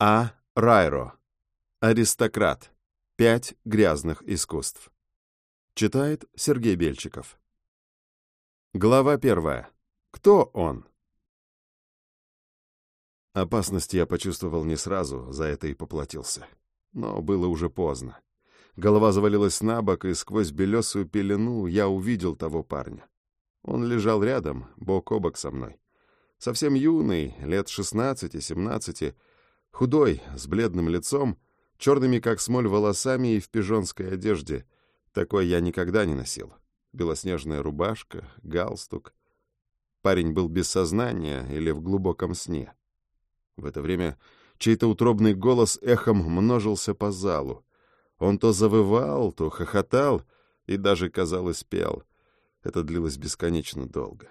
А. Райро. Аристократ. Пять грязных искусств. Читает Сергей Бельчиков. Глава первая. Кто он? Опасность я почувствовал не сразу, за это и поплатился. Но было уже поздно. Голова завалилась на бок, и сквозь белесую пелену я увидел того парня. Он лежал рядом, бок о бок со мной. Совсем юный, лет шестнадцати-семнадцати, худой, с бледным лицом, черными как смоль волосами и в пижонской одежде. Такой я никогда не носил. Белоснежная рубашка, галстук. Парень был без сознания или в глубоком сне. В это время чей-то утробный голос эхом множился по залу. Он то завывал, то хохотал и даже, казалось, пел. Это длилось бесконечно долго.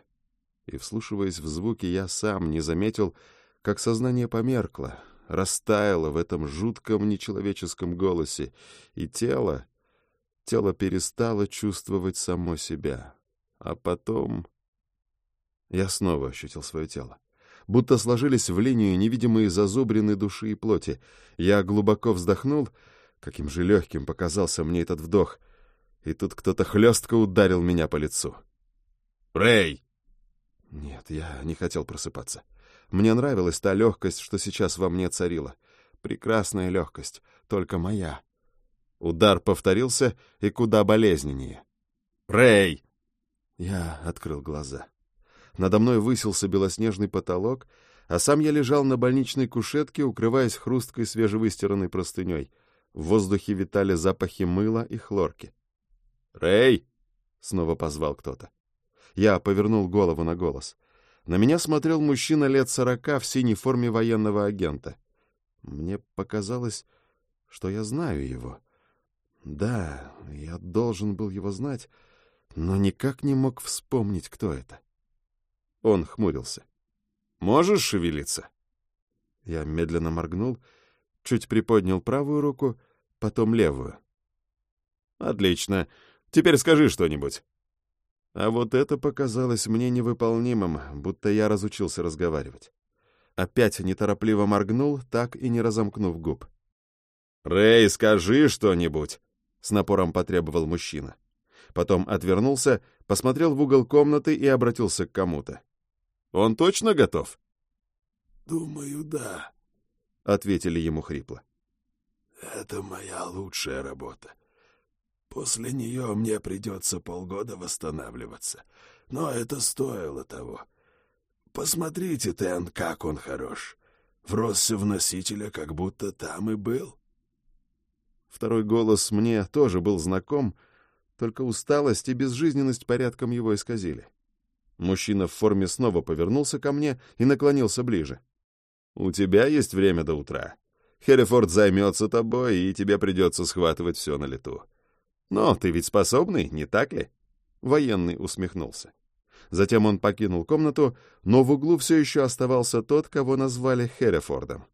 И, вслушиваясь в звуки, я сам не заметил, как сознание померкло, растаяло в этом жутком нечеловеческом голосе, и тело, тело перестало чувствовать само себя. А потом я снова ощутил свое тело. Будто сложились в линию невидимые зазубрины души и плоти. Я глубоко вздохнул, каким же легким показался мне этот вдох, и тут кто-то хлестко ударил меня по лицу. «Рэй!» Нет, я не хотел просыпаться. Мне нравилась та легкость, что сейчас во мне царила. Прекрасная легкость, только моя. Удар повторился и куда болезненнее. «Рэй!» Я открыл глаза. Надо мной высился белоснежный потолок, а сам я лежал на больничной кушетке, укрываясь хрусткой свежевыстиранной простыней. В воздухе витали запахи мыла и хлорки. «Рэй!» — снова позвал кто-то. Я повернул голову на голос. На меня смотрел мужчина лет сорока в синей форме военного агента. Мне показалось, что я знаю его. Да, я должен был его знать, но никак не мог вспомнить, кто это. Он хмурился. «Можешь шевелиться?» Я медленно моргнул, чуть приподнял правую руку, потом левую. «Отлично. Теперь скажи что-нибудь». А вот это показалось мне невыполнимым, будто я разучился разговаривать. Опять неторопливо моргнул, так и не разомкнув губ. «Рэй, скажи что-нибудь!» — с напором потребовал мужчина. Потом отвернулся, посмотрел в угол комнаты и обратился к кому-то. «Он точно готов?» «Думаю, да», — ответили ему хрипло. «Это моя лучшая работа. После нее мне придется полгода восстанавливаться. Но это стоило того. Посмотрите, Тен, как он хорош. Вросся в носителя, как будто там и был. Второй голос мне тоже был знаком, только усталость и безжизненность порядком его исказили. Мужчина в форме снова повернулся ко мне и наклонился ближе. «У тебя есть время до утра. Херрифорд займется тобой, и тебе придется схватывать все на лету. Но ты ведь способный, не так ли?» Военный усмехнулся. Затем он покинул комнату, но в углу все еще оставался тот, кого назвали Херрифордом.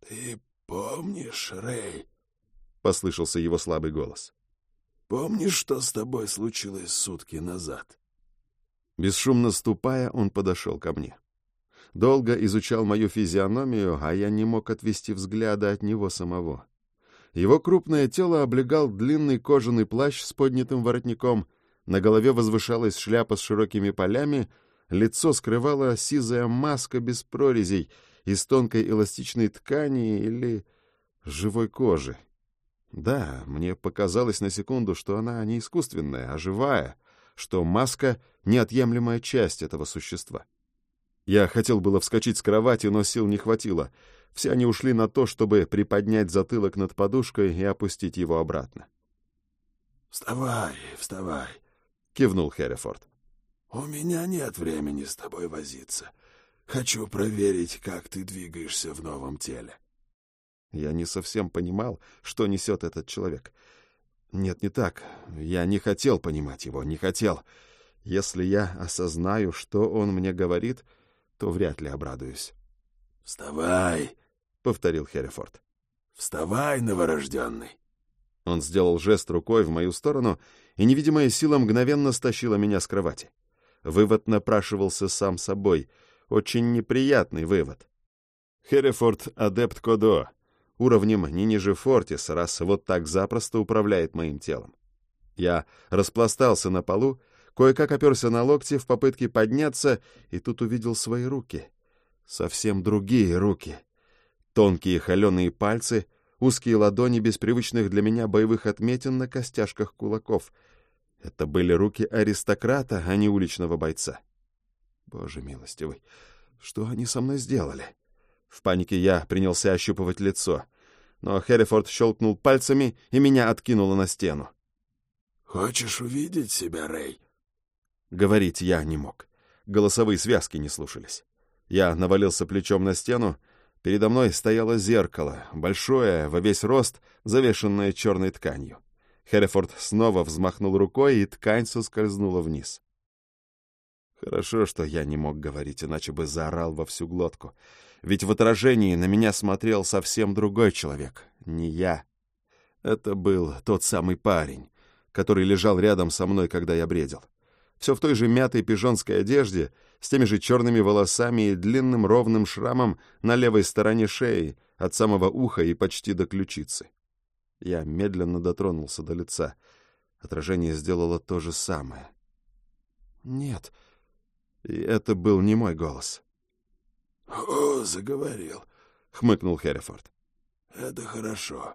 «Ты помнишь, Рэй?» — послышался его слабый голос. «Помнишь, что с тобой случилось сутки назад?» Бесшумно ступая, он подошел ко мне. Долго изучал мою физиономию, а я не мог отвести взгляда от него самого. Его крупное тело облегал длинный кожаный плащ с поднятым воротником, на голове возвышалась шляпа с широкими полями, лицо скрывала сизая маска без прорезей из тонкой эластичной ткани или живой кожи. Да, мне показалось на секунду, что она не искусственная, а живая, что маска — неотъемлемая часть этого существа. Я хотел было вскочить с кровати, но сил не хватило — все они ушли на то, чтобы приподнять затылок над подушкой и опустить его обратно. «Вставай, вставай», — кивнул Херрифорд. «У меня нет времени с тобой возиться. Хочу проверить, как ты двигаешься в новом теле». Я не совсем понимал, что несет этот человек. Нет, не так. Я не хотел понимать его, не хотел. Если я осознаю, что он мне говорит, то вряд ли обрадуюсь. «Вставай!» Повторил Херрифорд. «Вставай, новорожденный!» Он сделал жест рукой в мою сторону, и невидимая сила мгновенно стащила меня с кровати. Вывод напрашивался сам собой. Очень неприятный вывод. Херефорд — адепт Кодо, уровнем не ниже Фортиса, раз вот так запросто управляет моим телом. Я распластался на полу, кое-как оперся на локти в попытке подняться, и тут увидел свои руки. Совсем другие руки. Тонкие холеные пальцы, узкие ладони без привычных для меня боевых отметин на костяшках кулаков. Это были руки аристократа, а не уличного бойца. Боже милостивый, что они со мной сделали? В панике я принялся ощупывать лицо, но Херрифорд щелкнул пальцами, и меня откинуло на стену. «Хочешь увидеть себя, Рэй?» Говорить я не мог. Голосовые связки не слушались. Я навалился плечом на стену. Передо мной стояло зеркало, большое, во весь рост, завешенное черной тканью. Херрифорд снова взмахнул рукой, и ткань соскользнула вниз. Хорошо, что я не мог говорить, иначе бы заорал во всю глотку. Ведь в отражении на меня смотрел совсем другой человек, не я. Это был тот самый парень, который лежал рядом со мной, когда я бредил. Все в той же мятой пижонской одежде, с теми же черными волосами и длинным ровным шрамом на левой стороне шеи, от самого уха и почти до ключицы. Я медленно дотронулся до лица. Отражение сделало то же самое. «Нет». И это был не мой голос. «О, заговорил», — хмыкнул Херрифорд. «Это хорошо.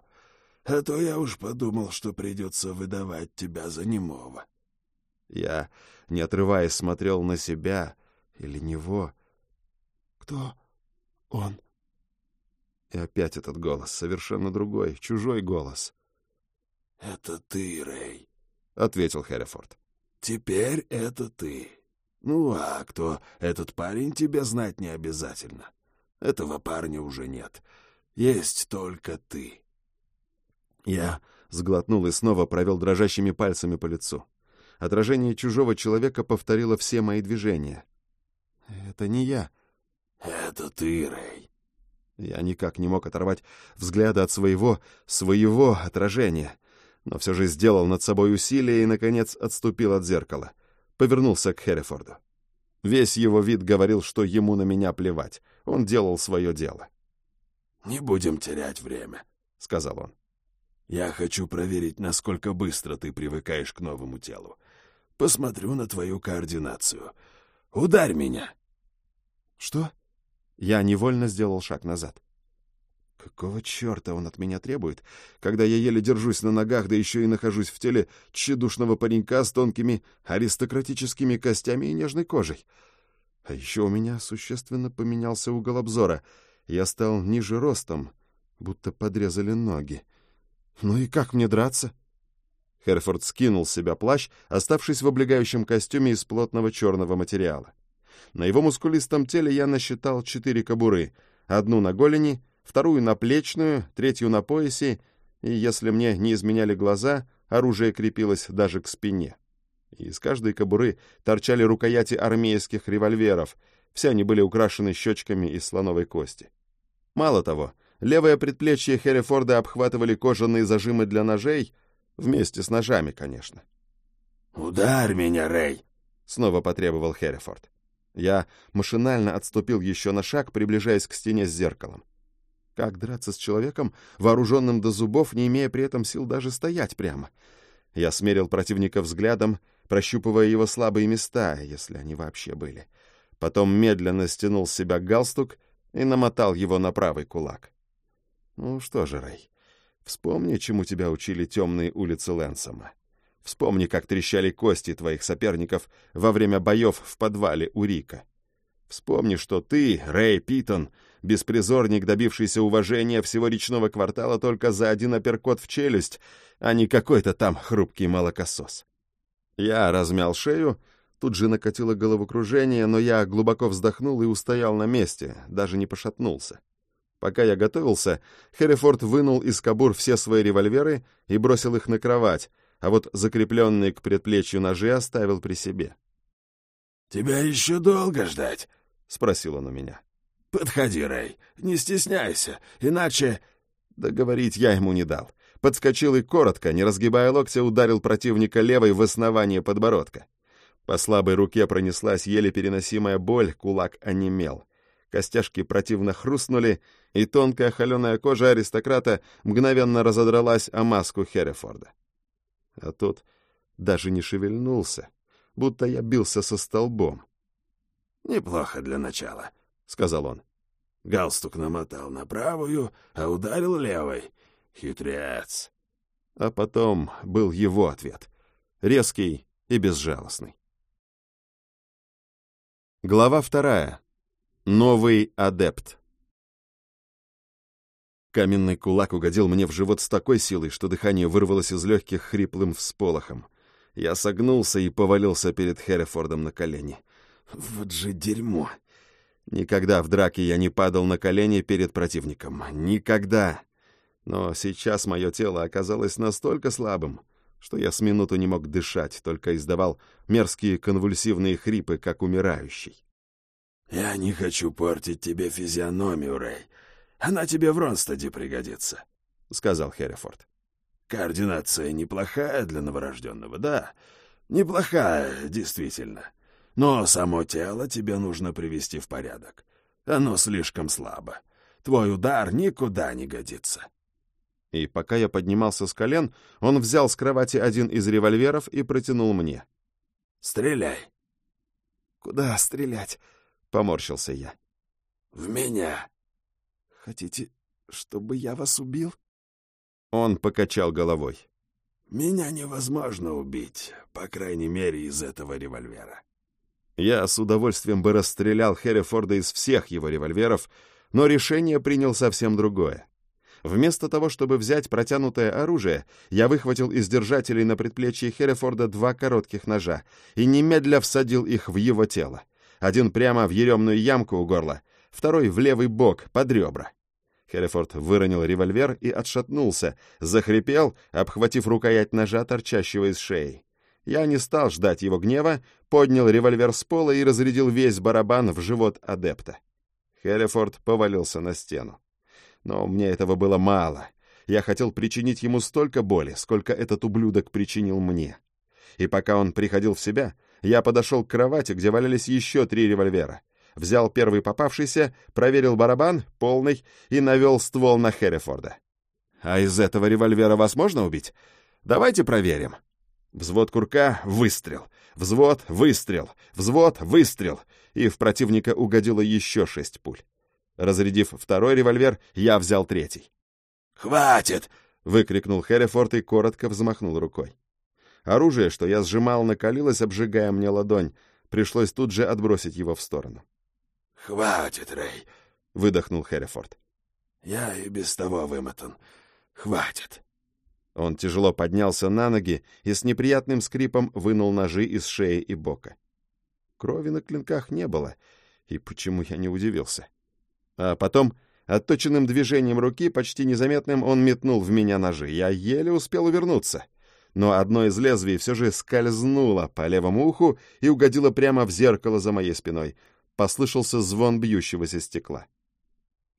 А то я уж подумал, что придется выдавать тебя за немого. Я, не отрываясь, смотрел на себя или него. Кто он? И опять этот голос, совершенно другой, чужой голос. «Это ты, Рэй», — ответил Хэррифорд. «Теперь это ты. Ну, а кто этот парень, тебе знать не обязательно. Этого парня уже нет. Есть только ты». Я сглотнул и снова провел дрожащими пальцами по лицу. Отражение чужого человека повторило все мои движения. «Это не я». «Это ты, Рэй». Я никак не мог оторвать взгляда от своего, своего отражения, но все же сделал над собой усилие и, наконец, отступил от зеркала. Повернулся к Херрифорду. Весь его вид говорил, что ему на меня плевать. Он делал свое дело. «Не будем терять время», — сказал он. Я хочу проверить, насколько быстро ты привыкаешь к новому телу. Посмотрю на твою координацию. Ударь меня!» «Что?» Я невольно сделал шаг назад. Какого черта он от меня требует, когда я еле держусь на ногах, да еще и нахожусь в теле тщедушного паренька с тонкими аристократическими костями и нежной кожей? А еще у меня существенно поменялся угол обзора. Я стал ниже ростом, будто подрезали ноги. «Ну и как мне драться?» Херфорд скинул с себя плащ, оставшись в облегающем костюме из плотного черного материала. На его мускулистом теле я насчитал четыре кобуры, одну на голени, вторую на плечную, третью на поясе, и, если мне не изменяли глаза, оружие крепилось даже к спине. Из каждой кобуры торчали рукояти армейских револьверов, все они были украшены щечками из слоновой кости. Мало того, Левое предплечье Херрифорда обхватывали кожаные зажимы для ножей, вместе с ножами, конечно. «Ударь меня, Рэй!» — снова потребовал Херрифорд. Я машинально отступил еще на шаг, приближаясь к стене с зеркалом. Как драться с человеком, вооруженным до зубов, не имея при этом сил даже стоять прямо? Я смерил противника взглядом, прощупывая его слабые места, если они вообще были. Потом медленно стянул с себя галстук и намотал его на правый кулак. Ну что же, Рэй, вспомни, чему тебя учили темные улицы Лэнсома. Вспомни, как трещали кости твоих соперников во время боев в подвале у Рика. Вспомни, что ты, Рэй Питон, беспризорник, добившийся уважения всего речного квартала только за один апперкот в челюсть, а не какой-то там хрупкий молокосос. Я размял шею, тут же накатило головокружение, но я глубоко вздохнул и устоял на месте, даже не пошатнулся. Пока я готовился, Херрифорд вынул из кобур все свои револьверы и бросил их на кровать, а вот закрепленные к предплечью ножи оставил при себе. «Тебя еще долго ждать?» — спросил он у меня. «Подходи, Рэй, не стесняйся, иначе...» Договорить я ему не дал. Подскочил и коротко, не разгибая локтя, ударил противника левой в основание подбородка. По слабой руке пронеслась еле переносимая боль, кулак онемел. Костяшки противно хрустнули, и тонкая холеная кожа аристократа мгновенно разодралась о маску Херефорда. А тот даже не шевельнулся, будто я бился со столбом. «Неплохо для начала», — сказал он. Галстук намотал на правую, а ударил левой. Хитрец. А потом был его ответ. Резкий и безжалостный. Глава вторая. Новый адепт. Каменный кулак угодил мне в живот с такой силой, что дыхание вырвалось из легких хриплым всполохом. Я согнулся и повалился перед Херефордом на колени. Вот же дерьмо! Никогда в драке я не падал на колени перед противником. Никогда! Но сейчас мое тело оказалось настолько слабым, что я с минуту не мог дышать, только издавал мерзкие конвульсивные хрипы, как умирающий. «Я не хочу портить тебе физиономию, Рэй. Она тебе в Ронстаде пригодится», — сказал Херрифорд. «Координация неплохая для новорожденного, да. Неплохая, действительно. Но само тело тебе нужно привести в порядок. Оно слишком слабо. Твой удар никуда не годится». И пока я поднимался с колен, он взял с кровати один из револьверов и протянул мне. «Стреляй!» «Куда стрелять?» — поморщился я. «В меня!» «Хотите, чтобы я вас убил?» Он покачал головой. «Меня невозможно убить, по крайней мере, из этого револьвера». Я с удовольствием бы расстрелял Херрифорда из всех его револьверов, но решение принял совсем другое. Вместо того, чтобы взять протянутое оружие, я выхватил из держателей на предплечье Херрифорда два коротких ножа и немедля всадил их в его тело. Один прямо в еремную ямку у горла, второй в левый бок, под ребра. Херрифорд выронил револьвер и отшатнулся, захрипел, обхватив рукоять ножа, торчащего из шеи. Я не стал ждать его гнева, поднял револьвер с пола и разрядил весь барабан в живот адепта. Херрифорд повалился на стену. Но мне этого было мало. Я хотел причинить ему столько боли, сколько этот ублюдок причинил мне. И пока он приходил в себя, я подошел к кровати, где валялись еще три револьвера. Взял первый попавшийся, проверил барабан, полный, и навел ствол на Херрифорда. «А из этого револьвера вас можно убить? Давайте проверим». Взвод курка — выстрел. Взвод — выстрел. Взвод — выстрел. И в противника угодило еще шесть пуль. Разрядив второй револьвер, я взял третий. «Хватит!» — выкрикнул Херрифорд и коротко взмахнул рукой. Оружие, что я сжимал, накалилось, обжигая мне ладонь. Пришлось тут же отбросить его в сторону. «Хватит, Рэй!» — выдохнул Херрифорд. «Я и без того вымотан. Хватит!» Он тяжело поднялся на ноги и с неприятным скрипом вынул ножи из шеи и бока. Крови на клинках не было, и почему я не удивился? — а потом, отточенным движением руки, почти незаметным, он метнул в меня ножи. Я еле успел увернуться. Но одно из лезвий все же скользнуло по левому уху и угодило прямо в зеркало за моей спиной. Послышался звон бьющегося стекла.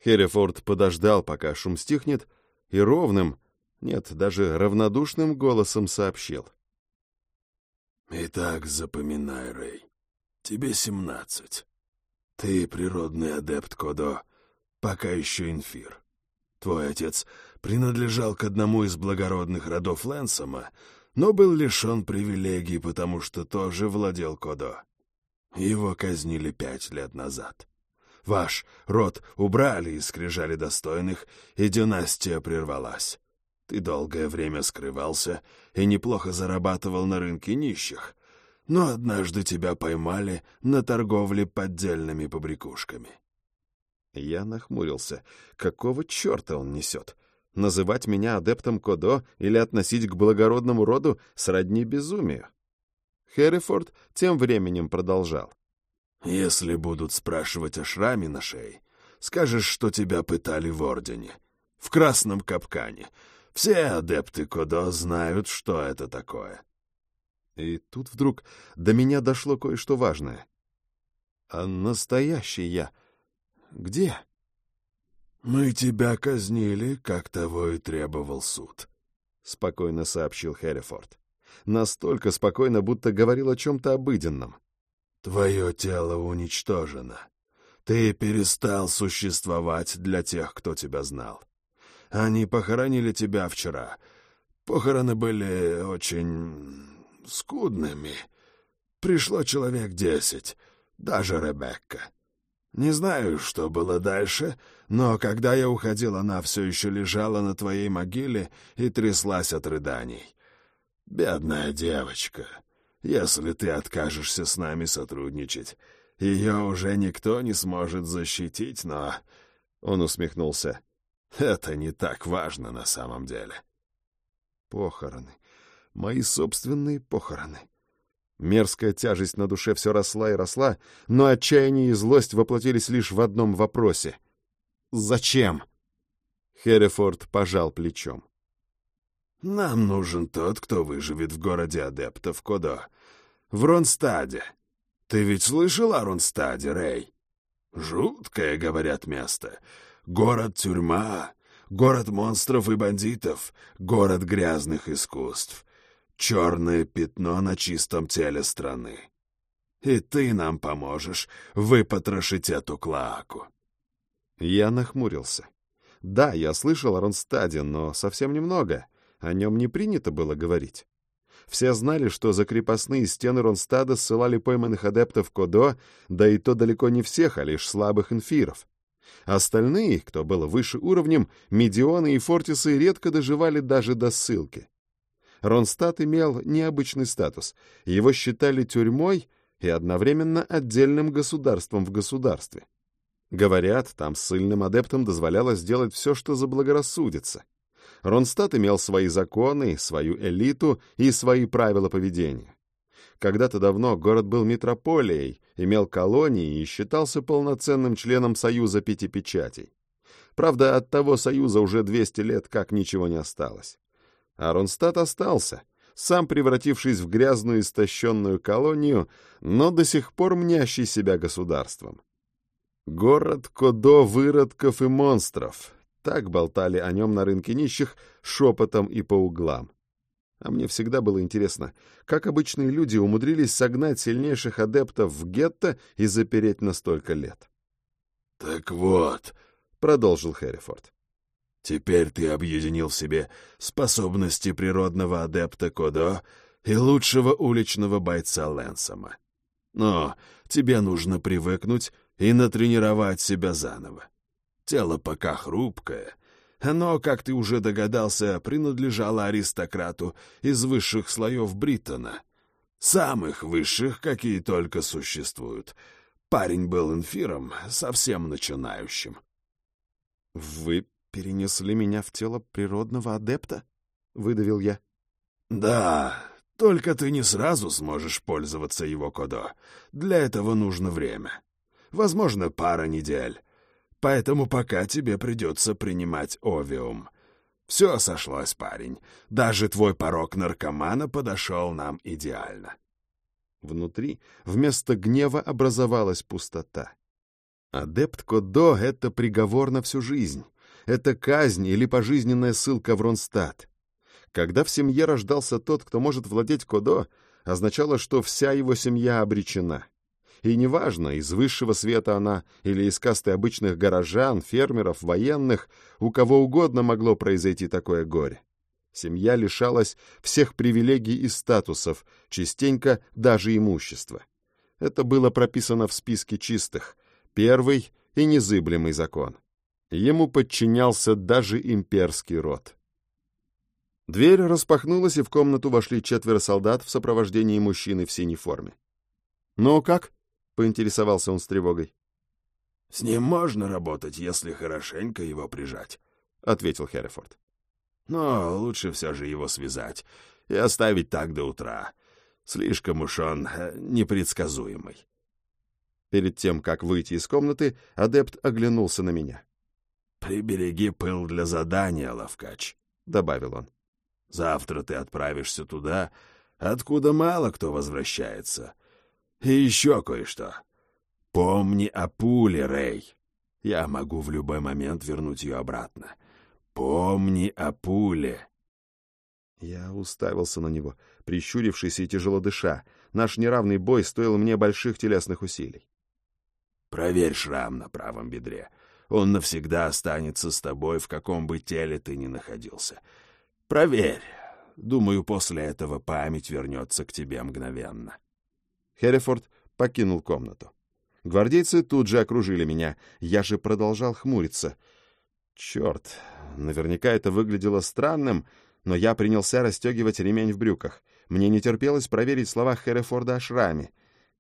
Херрифорд подождал, пока шум стихнет, и ровным, нет, даже равнодушным голосом сообщил. «Итак, запоминай, Рэй, тебе семнадцать. Ты природный адепт Кодо, пока еще инфир. Твой отец принадлежал к одному из благородных родов Лэнсома, но был лишен привилегий, потому что тоже владел Кодо. Его казнили пять лет назад. Ваш род убрали из скрижали достойных, и династия прервалась. Ты долгое время скрывался и неплохо зарабатывал на рынке нищих, но однажды тебя поймали на торговле поддельными побрякушками. Я нахмурился. Какого черта он несет? Называть меня адептом Кодо или относить к благородному роду сродни безумию? Херрифорд тем временем продолжал. «Если будут спрашивать о шраме на шее, скажешь, что тебя пытали в Ордене, в красном капкане. Все адепты Кодо знают, что это такое». И тут вдруг до меня дошло кое-что важное. А настоящий я где? Мы тебя казнили, как того и требовал суд, спокойно сообщил Хэррифорд. Настолько спокойно, будто говорил о чем-то обыденном. Твое тело уничтожено. Ты перестал существовать для тех, кто тебя знал. Они похоронили тебя вчера. Похороны были очень скудными. Пришло человек десять, даже Ребекка. Не знаю, что было дальше, но когда я уходил, она все еще лежала на твоей могиле и тряслась от рыданий. Бедная девочка, если ты откажешься с нами сотрудничать, ее уже никто не сможет защитить, но...» Он усмехнулся. «Это не так важно на самом деле». Похороны. Мои собственные похороны. Мерзкая тяжесть на душе все росла и росла, но отчаяние и злость воплотились лишь в одном вопросе. «Зачем?» Херрифорд пожал плечом. «Нам нужен тот, кто выживет в городе адептов Кодо. В Ронстаде. Ты ведь слышал о Ронстаде, Рэй? Жуткое, говорят, место. Город-тюрьма, город монстров и бандитов, город грязных искусств черное пятно на чистом теле страны. И ты нам поможешь выпотрошить эту клаку. Я нахмурился. Да, я слышал о Ронстаде, но совсем немного. О нем не принято было говорить. Все знали, что за крепостные стены Ронстада ссылали пойманных адептов Кодо, да и то далеко не всех, а лишь слабых инфиров. Остальные, кто был выше уровнем, Медионы и Фортисы редко доживали даже до ссылки. Ронстадт имел необычный статус. Его считали тюрьмой и одновременно отдельным государством в государстве. Говорят, там ссыльным адептам дозволялось делать все, что заблагорассудится. Ронстадт имел свои законы, свою элиту и свои правила поведения. Когда-то давно город был метрополией, имел колонии и считался полноценным членом Союза Пяти Печатей. Правда, от того союза уже 200 лет как ничего не осталось. Аронстад остался, сам превратившись в грязную истощенную колонию, но до сих пор мнящий себя государством. Город Кодо выродков и монстров. Так болтали о нем на рынке нищих шепотом и по углам. А мне всегда было интересно, как обычные люди умудрились согнать сильнейших адептов в гетто и запереть на столько лет. «Так вот», — продолжил Хэррифорд, Теперь ты объединил в себе способности природного адепта Кодо и лучшего уличного бойца Лэнсома. Но тебе нужно привыкнуть и натренировать себя заново. Тело пока хрупкое. Оно, как ты уже догадался, принадлежало аристократу из высших слоев Бриттона. Самых высших, какие только существуют. Парень был инфиром, совсем начинающим. — Вы перенесли меня в тело природного адепта?» — выдавил я. «Да, только ты не сразу сможешь пользоваться его кодо. Для этого нужно время. Возможно, пара недель. Поэтому пока тебе придется принимать овиум. Все сошлось, парень. Даже твой порог наркомана подошел нам идеально». Внутри вместо гнева образовалась пустота. Адепт Кодо — это приговор на всю жизнь это казнь или пожизненная ссылка в Ронстадт. Когда в семье рождался тот, кто может владеть Кодо, означало, что вся его семья обречена. И неважно, из высшего света она или из касты обычных горожан, фермеров, военных, у кого угодно могло произойти такое горе. Семья лишалась всех привилегий и статусов, частенько даже имущества. Это было прописано в списке чистых, первый и незыблемый закон. Ему подчинялся даже имперский род. Дверь распахнулась, и в комнату вошли четверо солдат в сопровождении мужчины в синей форме. «Ну как?» — поинтересовался он с тревогой. «С ним можно работать, если хорошенько его прижать», — ответил Херрифорд. «Но лучше все же его связать и оставить так до утра. Слишком уж он э, непредсказуемый». Перед тем, как выйти из комнаты, адепт оглянулся на меня. «Прибереги пыл для задания, Лавкач», — добавил он. «Завтра ты отправишься туда, откуда мало кто возвращается. И еще кое-что. Помни о пуле, Рэй. Я могу в любой момент вернуть ее обратно. Помни о пуле». Я уставился на него, прищурившись и тяжело дыша. Наш неравный бой стоил мне больших телесных усилий. Проверь шрам на правом бедре. Он навсегда останется с тобой, в каком бы теле ты ни находился. Проверь. Думаю, после этого память вернется к тебе мгновенно. Херрифорд покинул комнату. Гвардейцы тут же окружили меня. Я же продолжал хмуриться. Черт, наверняка это выглядело странным, но я принялся расстегивать ремень в брюках. Мне не терпелось проверить слова Херрифорда о шраме.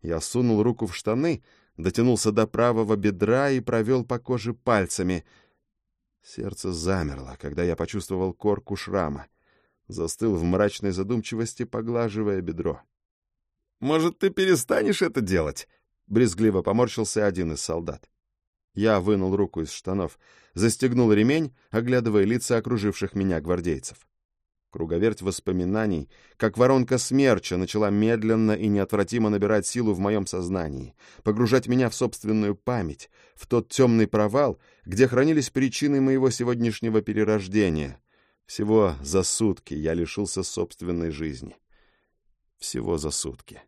Я сунул руку в штаны — дотянулся до правого бедра и провел по коже пальцами. Сердце замерло, когда я почувствовал корку шрама. Застыл в мрачной задумчивости, поглаживая бедро. «Может, ты перестанешь это делать?» — брезгливо поморщился один из солдат. Я вынул руку из штанов, застегнул ремень, оглядывая лица окруживших меня гвардейцев. Круговерть воспоминаний, как воронка смерча, начала медленно и неотвратимо набирать силу в моем сознании, погружать меня в собственную память, в тот темный провал, где хранились причины моего сегодняшнего перерождения. Всего за сутки я лишился собственной жизни. Всего за сутки.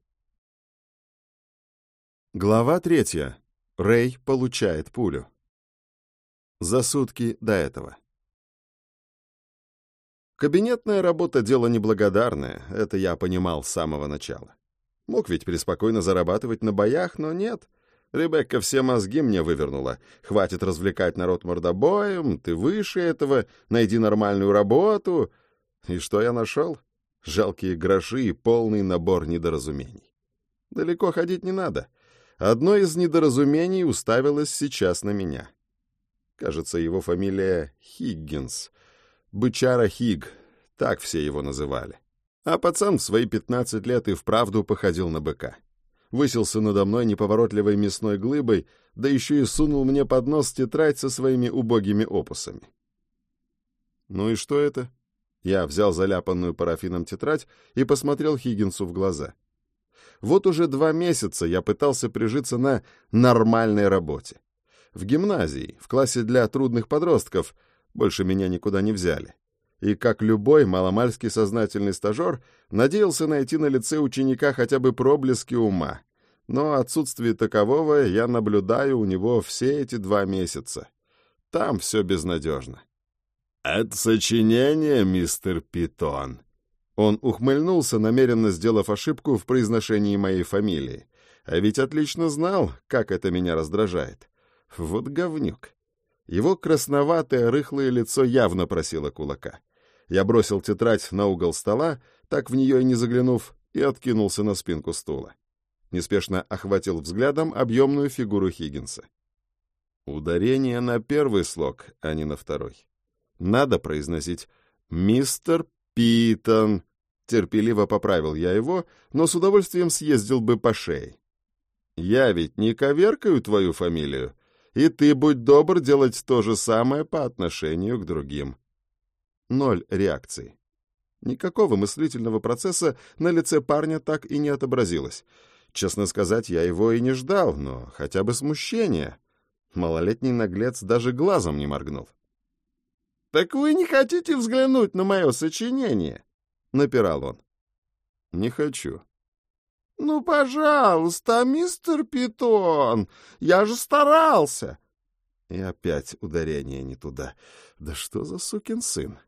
Глава третья. Рэй получает пулю. За сутки до этого. Кабинетная работа — дело неблагодарное, это я понимал с самого начала. Мог ведь преспокойно зарабатывать на боях, но нет. Ребекка все мозги мне вывернула. Хватит развлекать народ мордобоем, ты выше этого, найди нормальную работу. И что я нашел? Жалкие гроши и полный набор недоразумений. Далеко ходить не надо. Одно из недоразумений уставилось сейчас на меня. Кажется, его фамилия Хиггинс — Бычара Хиг, так все его называли. А пацан в свои пятнадцать лет и вправду походил на быка. Высился надо мной неповоротливой мясной глыбой, да еще и сунул мне под нос тетрадь со своими убогими опусами. «Ну и что это?» Я взял заляпанную парафином тетрадь и посмотрел Хиггинсу в глаза. Вот уже два месяца я пытался прижиться на нормальной работе. В гимназии, в классе для трудных подростков — больше меня никуда не взяли. И, как любой маломальский сознательный стажер, надеялся найти на лице ученика хотя бы проблески ума. Но отсутствие такового я наблюдаю у него все эти два месяца. Там все безнадежно. «Это сочинение, мистер Питон». Он ухмыльнулся, намеренно сделав ошибку в произношении моей фамилии. А ведь отлично знал, как это меня раздражает. Вот говнюк. Его красноватое рыхлое лицо явно просило кулака. Я бросил тетрадь на угол стола, так в нее и не заглянув, и откинулся на спинку стула. Неспешно охватил взглядом объемную фигуру Хиггинса. Ударение на первый слог, а не на второй. Надо произносить «Мистер Питон». Терпеливо поправил я его, но с удовольствием съездил бы по шее. «Я ведь не коверкаю твою фамилию», и ты будь добр делать то же самое по отношению к другим. Ноль реакции. Никакого мыслительного процесса на лице парня так и не отобразилось. Честно сказать, я его и не ждал, но хотя бы смущение. Малолетний наглец даже глазом не моргнул. «Так вы не хотите взглянуть на мое сочинение?» — напирал он. «Не хочу», «Ну, пожалуйста, мистер Питон, я же старался!» И опять ударение не туда. Да что за сукин сын?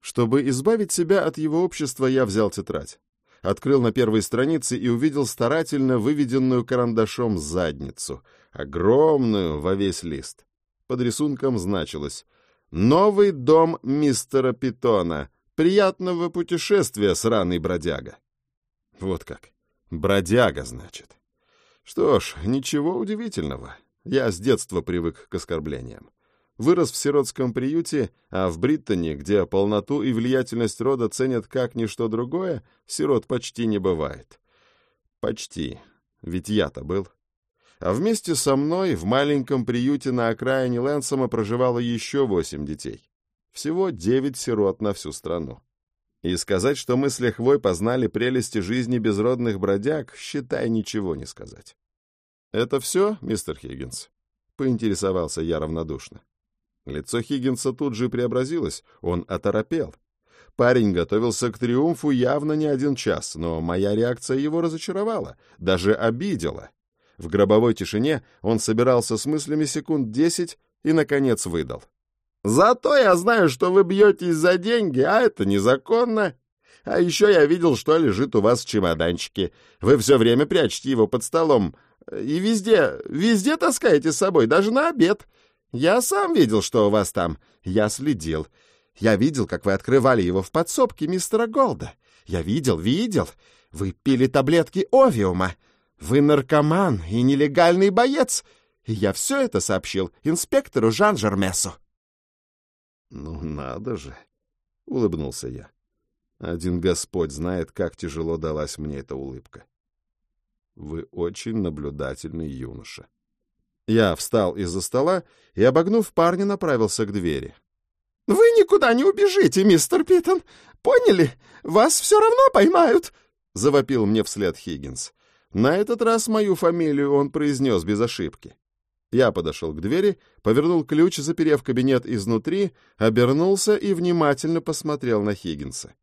Чтобы избавить себя от его общества, я взял тетрадь. Открыл на первой странице и увидел старательно выведенную карандашом задницу, огромную во весь лист. Под рисунком значилось «Новый дом мистера Питона. Приятного путешествия, сраный бродяга». Вот как. Бродяга, значит. Что ж, ничего удивительного. Я с детства привык к оскорблениям. Вырос в сиротском приюте, а в Бриттоне, где полноту и влиятельность рода ценят как ничто другое, сирот почти не бывает. Почти. Ведь я-то был. А вместе со мной в маленьком приюте на окраине Лэнсома проживало еще восемь детей. Всего девять сирот на всю страну. И сказать, что мы с лихвой познали прелести жизни безродных бродяг, считай, ничего не сказать. «Это все, мистер Хиггинс?» — поинтересовался я равнодушно. Лицо Хиггинса тут же преобразилось, он оторопел. Парень готовился к триумфу явно не один час, но моя реакция его разочаровала, даже обидела. В гробовой тишине он собирался с мыслями секунд десять и, наконец, выдал. «Зато я знаю, что вы бьетесь за деньги, а это незаконно. А еще я видел, что лежит у вас в чемоданчике. Вы все время прячете его под столом. И везде, везде таскаете с собой, даже на обед. Я сам видел, что у вас там. Я следил. Я видел, как вы открывали его в подсобке мистера Голда. Я видел, видел. Вы пили таблетки овиума. Вы наркоман и нелегальный боец. И я все это сообщил инспектору Жан Жермесу. «Ну, надо же!» — улыбнулся я. Один Господь знает, как тяжело далась мне эта улыбка. Вы очень наблюдательный юноша. Я встал из-за стола и, обогнув парня, направился к двери. «Вы никуда не убежите, мистер Питон. Поняли? Вас все равно поймают!» — завопил мне вслед Хиггинс. На этот раз мою фамилию он произнес без ошибки. Я подошел к двери, повернул ключ, заперев кабинет изнутри, обернулся и внимательно посмотрел на Хиггинса.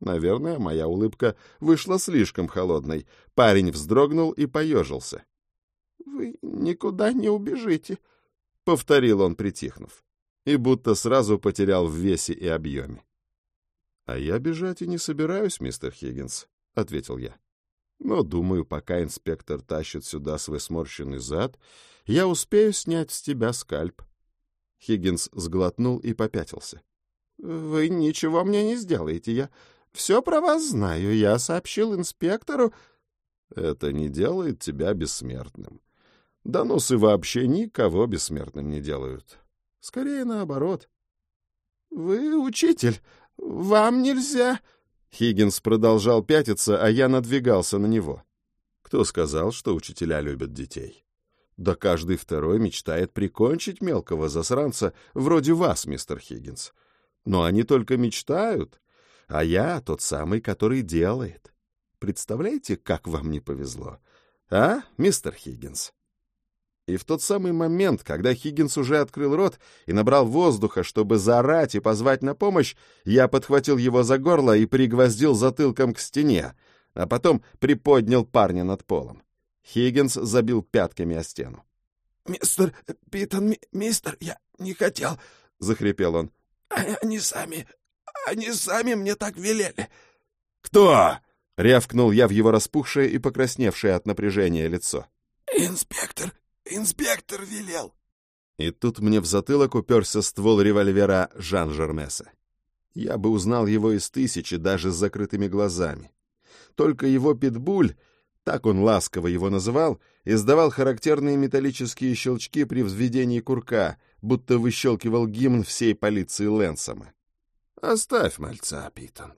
Наверное, моя улыбка вышла слишком холодной. Парень вздрогнул и поежился. — Вы никуда не убежите, — повторил он, притихнув, и будто сразу потерял в весе и объеме. — А я бежать и не собираюсь, мистер Хиггинс, — ответил я. — Но, думаю, пока инспектор тащит сюда свой сморщенный зад, я успею снять с тебя скальп. Хиггинс сглотнул и попятился. — Вы ничего мне не сделаете, я все про вас знаю, я сообщил инспектору. Это не делает тебя бессмертным. Доносы вообще никого бессмертным не делают. Скорее наоборот. Вы учитель, вам нельзя... Хиггинс продолжал пятиться, а я надвигался на него. Кто сказал, что учителя любят детей? Да каждый второй мечтает прикончить мелкого засранца вроде вас, мистер Хиггинс. Но они только мечтают, а я тот самый, который делает. Представляете, как вам не повезло? А, мистер Хиггинс? И в тот самый момент, когда Хиггинс уже открыл рот и набрал воздуха, чтобы заорать и позвать на помощь, я подхватил его за горло и пригвоздил затылком к стене, а потом приподнял парня над полом. Хиггинс забил пятками о стену. «Мистер Питон, мистер, я не хотел», — захрипел он. «Они сами, они сами мне так велели. Кто? рявкнул я в его распухшее и покрасневшее от напряжения лицо. Инспектор, инспектор велел. И тут мне в затылок уперся ствол револьвера Жан Жермеса. Я бы узнал его из тысячи даже с закрытыми глазами. Только его питбуль, так он ласково его называл, издавал характерные металлические щелчки при взведении курка, будто выщелкивал гимн всей полиции Лэнсома. Оставь мальца, Питон.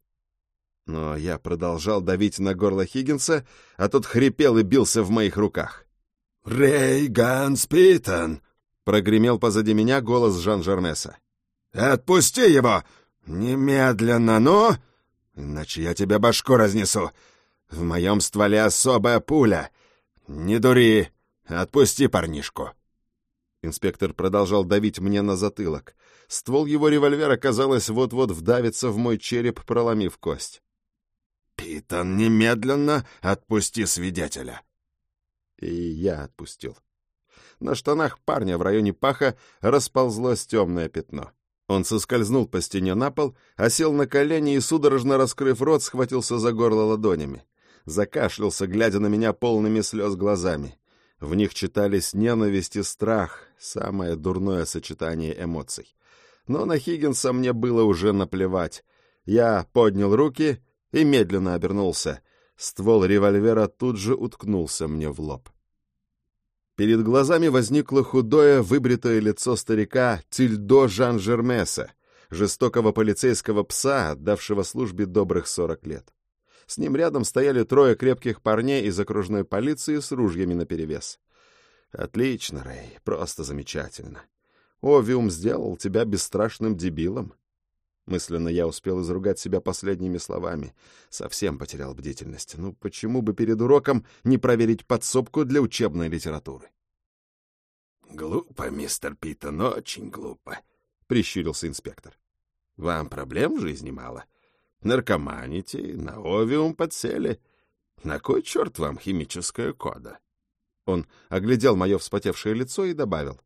Но я продолжал давить на горло Хиггинса, а тот хрипел и бился в моих руках. «Рэй Ганс Питон!» — прогремел позади меня голос Жан-Жермеса. «Отпусти его! Немедленно, ну! Иначе я тебе башку разнесу. В моем стволе особая пуля. Не дури! Отпусти парнишку!» Инспектор продолжал давить мне на затылок. Ствол его револьвера, казалось, вот-вот вдавится в мой череп, проломив кость. «Питон, немедленно отпусти свидетеля!» И я отпустил. На штанах парня в районе паха расползлось темное пятно. Он соскользнул по стене на пол, осел на колени и, судорожно раскрыв рот, схватился за горло ладонями. Закашлялся, глядя на меня полными слез глазами. В них читались ненависть и страх, самое дурное сочетание эмоций. Но на Хиггинса мне было уже наплевать. Я поднял руки и медленно обернулся. Ствол револьвера тут же уткнулся мне в лоб. Перед глазами возникло худое, выбритое лицо старика Тильдо Жан-Жермеса, жестокого полицейского пса, отдавшего службе добрых сорок лет. С ним рядом стояли трое крепких парней из окружной полиции с ружьями наперевес. «Отлично, Рэй, просто замечательно. Овиум сделал тебя бесстрашным дебилом». Мысленно я успел изругать себя последними словами. Совсем потерял бдительность. Ну, почему бы перед уроком не проверить подсобку для учебной литературы? «Глупо, мистер Питон, очень глупо», — прищурился инспектор. «Вам проблем в жизни мало?» наркоманите, на овиум подсели. На кой черт вам химическая кода? Он оглядел мое вспотевшее лицо и добавил.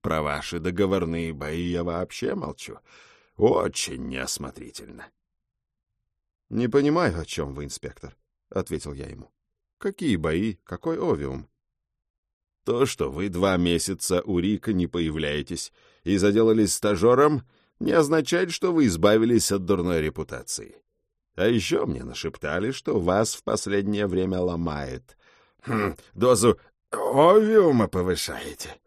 «Про ваши договорные бои я вообще молчу. Очень неосмотрительно». «Не понимаю, о чем вы, инспектор», — ответил я ему. «Какие бои? Какой овиум?» «То, что вы два месяца у Рика не появляетесь и заделались стажером, не означает, что вы избавились от дурной репутации. А еще мне нашептали, что вас в последнее время ломает. Хм, дозу овиума повышаете.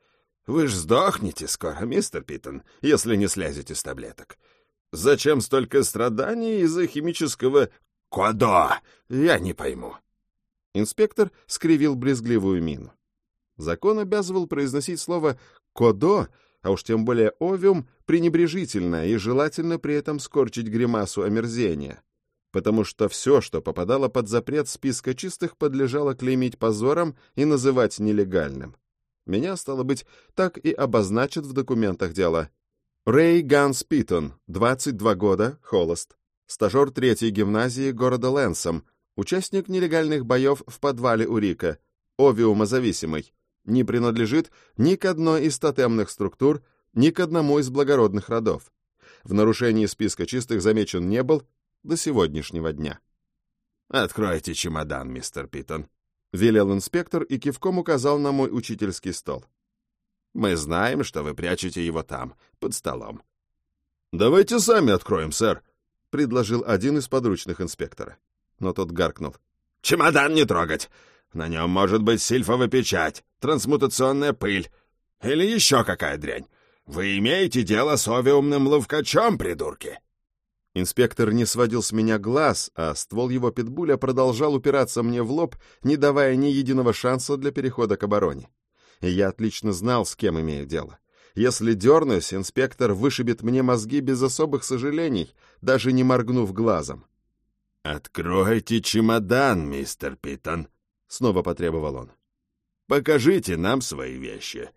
Вы ж сдохнете скоро, мистер Питон, если не слезете с таблеток. Зачем столько страданий из-за химического «кодо»? Я не пойму. Инспектор скривил брезгливую мину. Закон обязывал произносить слово «кодо», а уж тем более «овиум» пренебрежительно и желательно при этом скорчить гримасу омерзения потому что все, что попадало под запрет списка чистых, подлежало клеймить позором и называть нелегальным. Меня, стало быть, так и обозначат в документах дела. Рэй Ганс Питон, 22 года, холост. Стажер третьей гимназии города Лэнсом, участник нелегальных боев в подвале у Рика, овиумозависимый, не принадлежит ни к одной из тотемных структур, ни к одному из благородных родов. В нарушении списка чистых замечен не был до сегодняшнего дня. «Откройте чемодан, мистер Питон», — велел инспектор и кивком указал на мой учительский стол. «Мы знаем, что вы прячете его там, под столом». «Давайте сами откроем, сэр», — предложил один из подручных инспектора. Но тот гаркнул. «Чемодан не трогать! На нем может быть сильфовая печать, трансмутационная пыль или еще какая дрянь. Вы имеете дело с овиумным ловкачом, придурки!» Инспектор не сводил с меня глаз, а ствол его питбуля продолжал упираться мне в лоб, не давая ни единого шанса для перехода к обороне. И я отлично знал, с кем имею дело. Если дернусь, инспектор вышибет мне мозги без особых сожалений, даже не моргнув глазом. «Откройте чемодан, мистер Питон», — снова потребовал он. «Покажите нам свои вещи.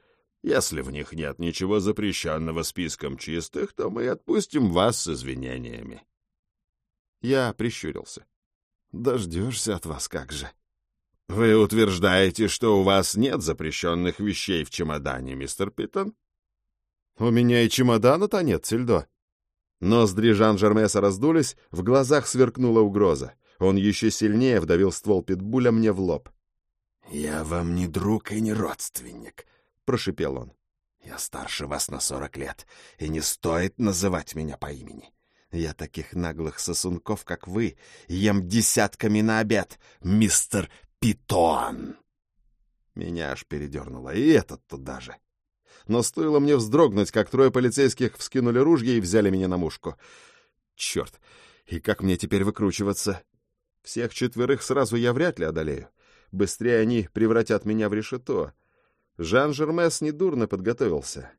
Если в них нет ничего запрещенного списком чистых, то мы отпустим вас с извинениями. Я прищурился. Дождешься от вас как же. Вы утверждаете, что у вас нет запрещенных вещей в чемодане, мистер Питон? У меня и чемодана-то нет, Сельдо. Ноздри Жан-Жермеса раздулись, в глазах сверкнула угроза. Он еще сильнее вдавил ствол питбуля мне в лоб. «Я вам не друг и не родственник. — прошипел он. «Я старше вас на сорок лет, и не стоит называть меня по имени. Я таких наглых сосунков, как вы, ем десятками на обед, мистер Питон!» Меня аж передернуло, и этот туда же. Но стоило мне вздрогнуть, как трое полицейских вскинули ружья и взяли меня на мушку. Черт, и как мне теперь выкручиваться? Всех четверых сразу я вряд ли одолею. Быстрее они превратят меня в решето. Жан Жермес недурно подготовился.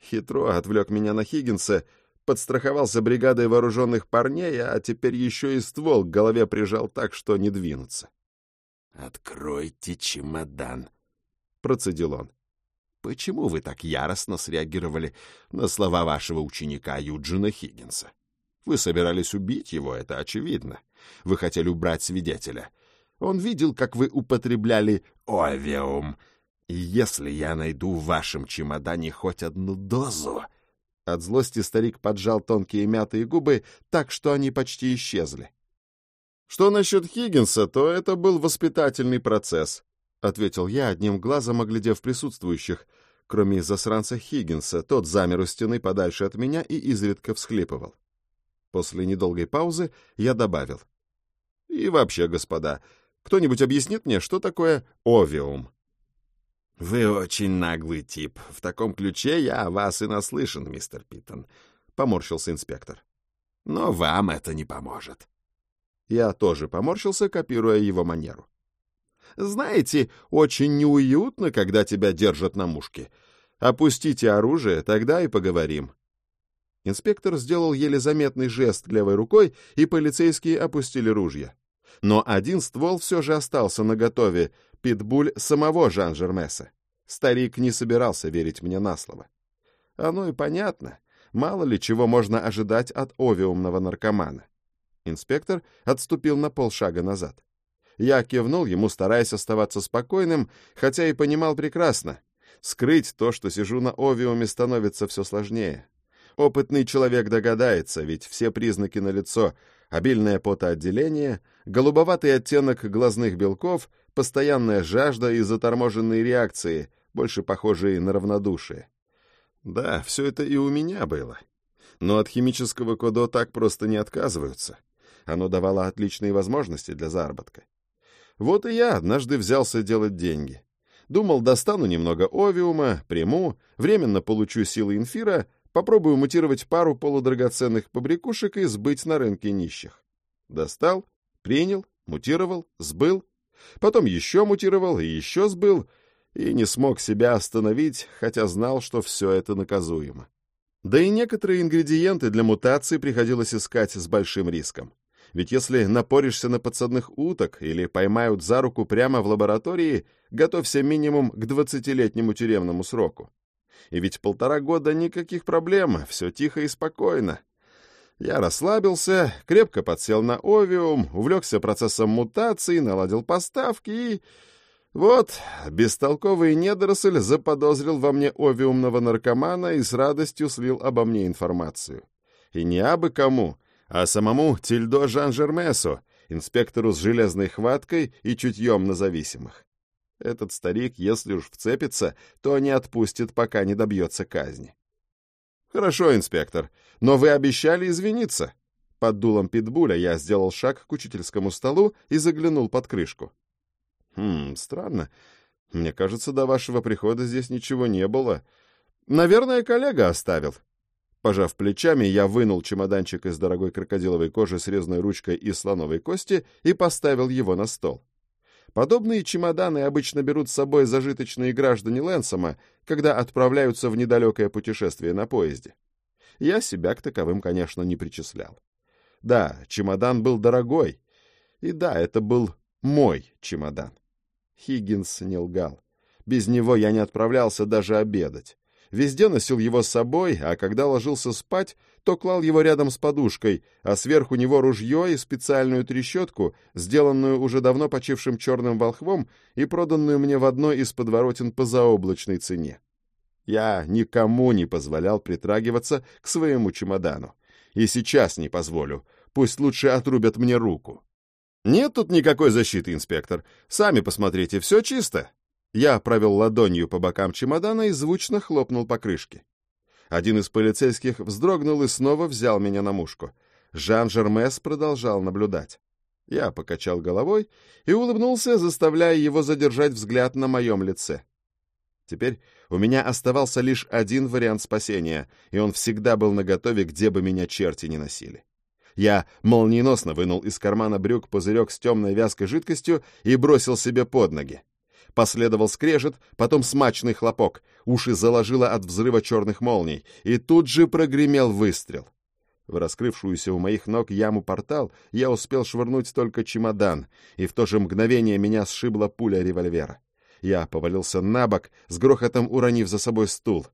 Хитро отвлек меня на Хиггинса, подстраховался бригадой вооруженных парней, а теперь еще и ствол к голове прижал так, что не двинуться. «Откройте чемодан», — процедил он. «Почему вы так яростно среагировали на слова вашего ученика Юджина Хиггинса? Вы собирались убить его, это очевидно. Вы хотели убрать свидетеля. Он видел, как вы употребляли овиум, и если я найду в вашем чемодане хоть одну дозу...» От злости старик поджал тонкие мятые губы так, что они почти исчезли. «Что насчет Хиггинса, то это был воспитательный процесс», — ответил я, одним глазом оглядев присутствующих. Кроме засранца Хиггинса, тот замер у стены подальше от меня и изредка всхлипывал. После недолгой паузы я добавил. «И вообще, господа, кто-нибудь объяснит мне, что такое овиум?» «Вы очень наглый тип. В таком ключе я вас и наслышан, мистер Питон», — поморщился инспектор. «Но вам это не поможет». Я тоже поморщился, копируя его манеру. «Знаете, очень неуютно, когда тебя держат на мушке. Опустите оружие, тогда и поговорим». Инспектор сделал еле заметный жест левой рукой, и полицейские опустили ружья. Но один ствол все же остался наготове, питбуль самого Жан-Жермеса. Старик не собирался верить мне на слово. Оно и понятно. Мало ли чего можно ожидать от овиумного наркомана. Инспектор отступил на полшага назад. Я кивнул ему, стараясь оставаться спокойным, хотя и понимал прекрасно. Скрыть то, что сижу на овиуме, становится все сложнее. Опытный человек догадается, ведь все признаки налицо. Обильное потоотделение, голубоватый оттенок глазных белков, постоянная жажда и заторможенные реакции, больше похожие на равнодушие. Да, все это и у меня было. Но от химического кодо так просто не отказываются. Оно давало отличные возможности для заработка. Вот и я однажды взялся делать деньги. Думал, достану немного овиума, приму, временно получу силы инфира — Попробую мутировать пару полудрагоценных побрякушек и сбыть на рынке нищих. Достал, принял, мутировал, сбыл. Потом еще мутировал и еще сбыл. И не смог себя остановить, хотя знал, что все это наказуемо. Да и некоторые ингредиенты для мутации приходилось искать с большим риском. Ведь если напоришься на подсадных уток или поймают за руку прямо в лаборатории, готовься минимум к двадцатилетнему тюремному сроку. И ведь полтора года никаких проблем, все тихо и спокойно. Я расслабился, крепко подсел на овиум, увлекся процессом мутации, наладил поставки и... Вот, бестолковый недоросль заподозрил во мне овиумного наркомана и с радостью слил обо мне информацию. И не абы кому, а самому Тильдо Жан-Жермесу, инспектору с железной хваткой и чутьем на зависимых. Этот старик, если уж вцепится, то не отпустит, пока не добьется казни. «Хорошо, инспектор, но вы обещали извиниться». Под дулом питбуля я сделал шаг к учительскому столу и заглянул под крышку. «Хм, странно. Мне кажется, до вашего прихода здесь ничего не было. Наверное, коллега оставил». Пожав плечами, я вынул чемоданчик из дорогой крокодиловой кожи с резной ручкой и слоновой кости и поставил его на стол. Подобные чемоданы обычно берут с собой зажиточные граждане Лэнсома, когда отправляются в недалекое путешествие на поезде. Я себя к таковым, конечно, не причислял. Да, чемодан был дорогой. И да, это был мой чемодан. Хиггинс не лгал. Без него я не отправлялся даже обедать. Везде носил его с собой, а когда ложился спать, то клал его рядом с подушкой, а сверху него ружье и специальную трещотку, сделанную уже давно почившим черным волхвом и проданную мне в одной из подворотен по заоблачной цене. Я никому не позволял притрагиваться к своему чемодану. И сейчас не позволю. Пусть лучше отрубят мне руку. Нет тут никакой защиты, инспектор. Сами посмотрите, все чисто. Я провел ладонью по бокам чемодана и звучно хлопнул по крышке. Один из полицейских вздрогнул и снова взял меня на мушку. Жан Жермес продолжал наблюдать. Я покачал головой и улыбнулся, заставляя его задержать взгляд на моем лице. Теперь у меня оставался лишь один вариант спасения, и он всегда был наготове, где бы меня черти не носили. Я молниеносно вынул из кармана брюк пузырек с темной вязкой жидкостью и бросил себе под ноги. Последовал скрежет, потом смачный хлопок. Уши заложило от взрыва черных молний, и тут же прогремел выстрел. В раскрывшуюся у моих ног яму-портал я успел швырнуть только чемодан, и в то же мгновение меня сшибла пуля револьвера. Я повалился на бок, с грохотом уронив за собой стул.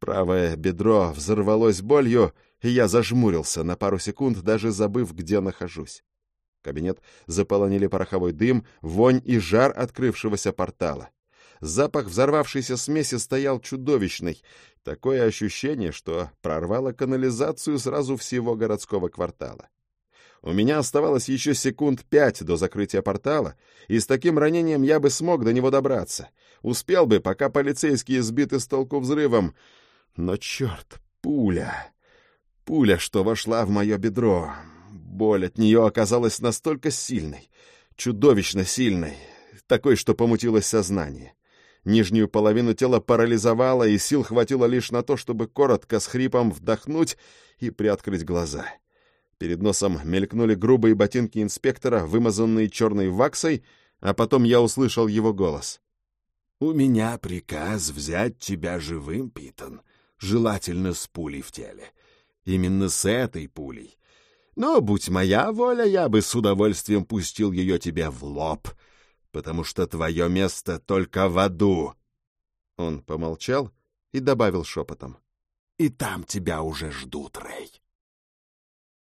Правое бедро взорвалось болью, и я зажмурился на пару секунд, даже забыв, где нахожусь. Кабинет заполонили пороховой дым, вонь и жар открывшегося портала. Запах взорвавшейся смеси стоял чудовищный. Такое ощущение, что прорвало канализацию сразу всего городского квартала. У меня оставалось еще секунд пять до закрытия портала, и с таким ранением я бы смог до него добраться. Успел бы, пока полицейские сбиты с толку взрывом. Но черт, пуля! Пуля, что вошла в мое бедро. Боль от нее оказалась настолько сильной, чудовищно сильной, такой, что помутилось сознание. Нижнюю половину тела парализовало, и сил хватило лишь на то, чтобы коротко с хрипом вдохнуть и приоткрыть глаза. Перед носом мелькнули грубые ботинки инспектора, вымазанные черной ваксой, а потом я услышал его голос. «У меня приказ взять тебя живым, Питон, желательно с пулей в теле. Именно с этой пулей. Но, будь моя воля, я бы с удовольствием пустил ее тебе в лоб, потому что твое место только в аду. Он помолчал и добавил шепотом. И там тебя уже ждут, Рэй.